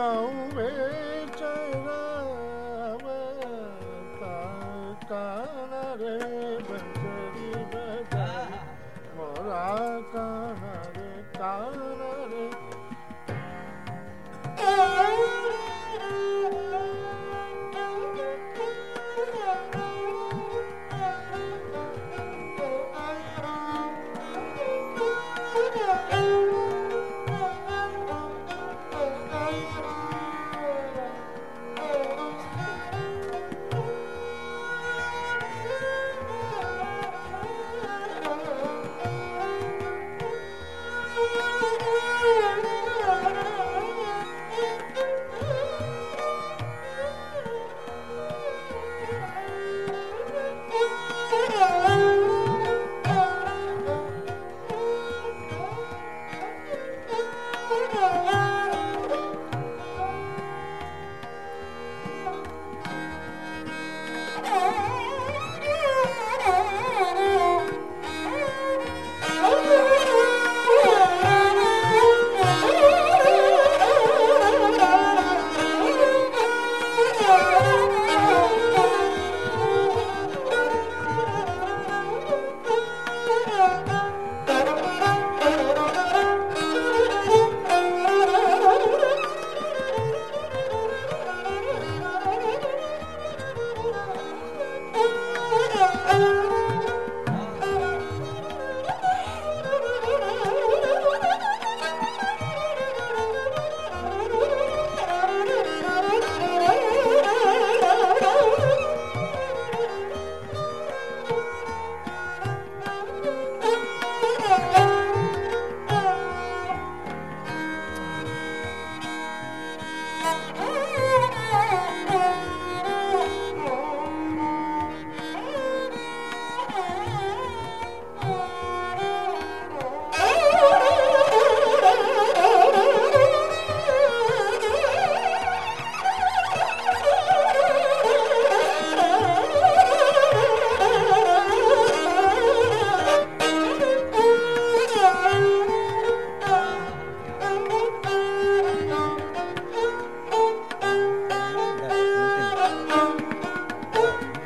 गाँव में रे बंसरी बजाई मोरा काना रे काना